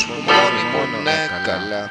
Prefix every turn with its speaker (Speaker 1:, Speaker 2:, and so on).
Speaker 1: μου μόνη ναι, μου, ναι καλά.